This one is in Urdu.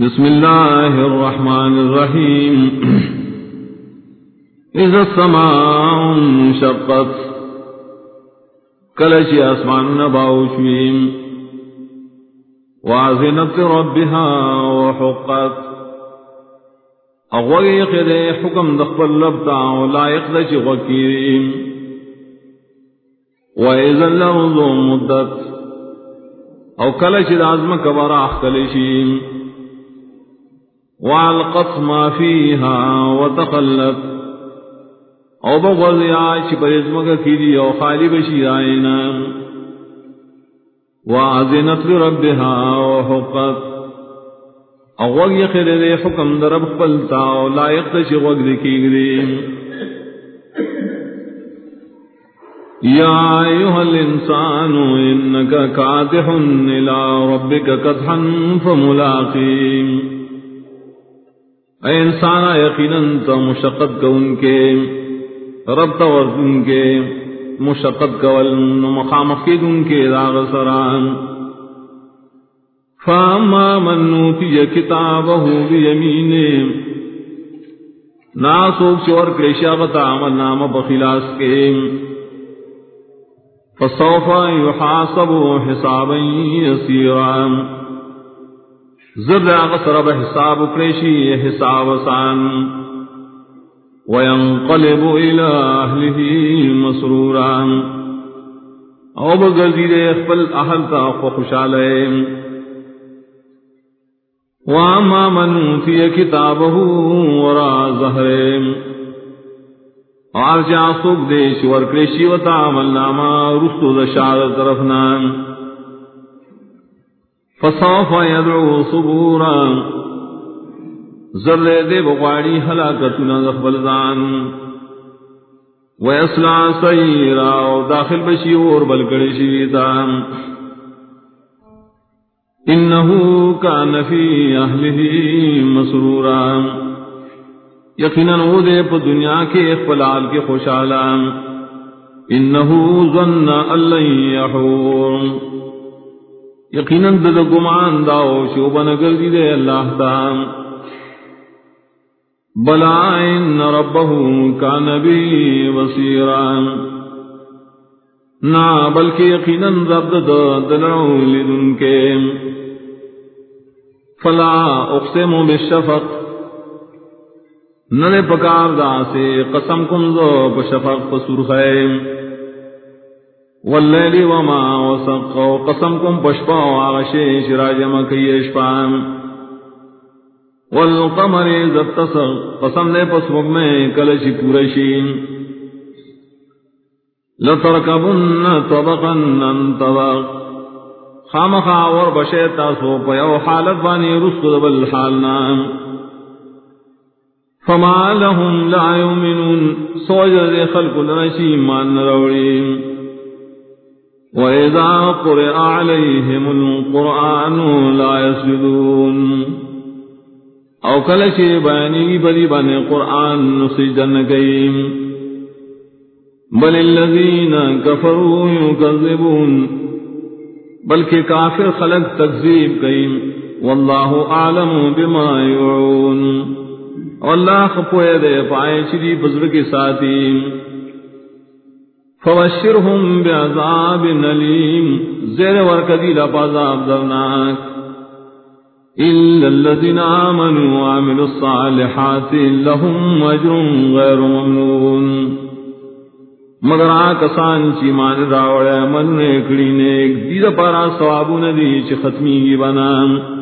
بسم الله الرحمن الرحيم إذا السماء انشقت كلش أسمان نباوشوين وعزنت ربها وحقت۔ أغوغي خده حكم دخل لبتا ولا يقدش غكيرين وإذا الأرض مدت أو كلش العزم كبر أخكلشين والقت ما فيها وتقلت او بغض عاش برزمك كيدي او خالي بشيرائنا وعزنت لربها وحقت او وغ يخير دي حكم درب قلتا او لا يقتش وغ ذكيرين يا أيها الإنسان إنك كادح إلى ربك كدحا فملاقين اے انسان، یقیناً تو مشقت کو ان کے رب تو ان کے، مشقت کول مقام فید ان کے راغ سران۔ فاما من نوتی کتابه بیمینے ناسوک چور کریشا غتا عمل نام بخلاس کے۔ فسوف يحاسب حسابا يسيرا زر غسر بحساب قريشي حساب سان. وينقلب إلى أهله مسرورا. او بغزيد يخبل أهل تاخو خشالين وأما من أوتي كتابه وراء ظهرين آرجع سوک دیش ورکریشی و تعمل ناما رستو دشار طرفنان فصوف يدعو صبورا. ذر دے بغواڑی ہلاکتنا دخبل دان ویسلا سیرا و داخل بشی اور بلکڑی شیتا انہو کان فی اہلہ مسرورا. یقینا وہ دے پا دنیا کے اخبلال کے خوشالا انہو ظن اللہ یحور. یقیناً دد گمان داؤ شوبن گردی دے اللہ تام بلا ان ربہ کا نبی وسیران نہ بلکہ یقیناً رب دلعو لدن کے. فلا اقسم بالشفق. ننے پکار دا سے قسم کم دو بشفق پسرخیم واللیل وما وسق قسم کم پشپا وعغشی شراج مکی اشپام والقمر زبتصق قسم دے پس میں کلشی پورشین لترکبن طبقا انطبق خامخا اور بشیتا سو پیو حالت بانی رسک دبل حالنا فما لهم لا يؤمنون سوجد خلق نشی مان روڑیم وإذا قرئ عليهم القرآن لا يسجدون او کل کلشی بانی بلی بن قرآن نسجدن گئیم بل الذین کفروا یکذبون بلکہ کافر خلق تکذیب گئیم واللہ اعلم بما یعون. واللہ خپوئے دے پائے چلی بزرگ ساتھیم فبشرهم بعذاب نليم زیر ورکدی لپازاب درناک. إلا الذين آمنوا وعملوا الصالحات لهم وجر غير ممنون. مگر آکسان چی مان راوڑے من نے کڑی نیک، دید پارا سوابو ندی چی ختمی گی بنام.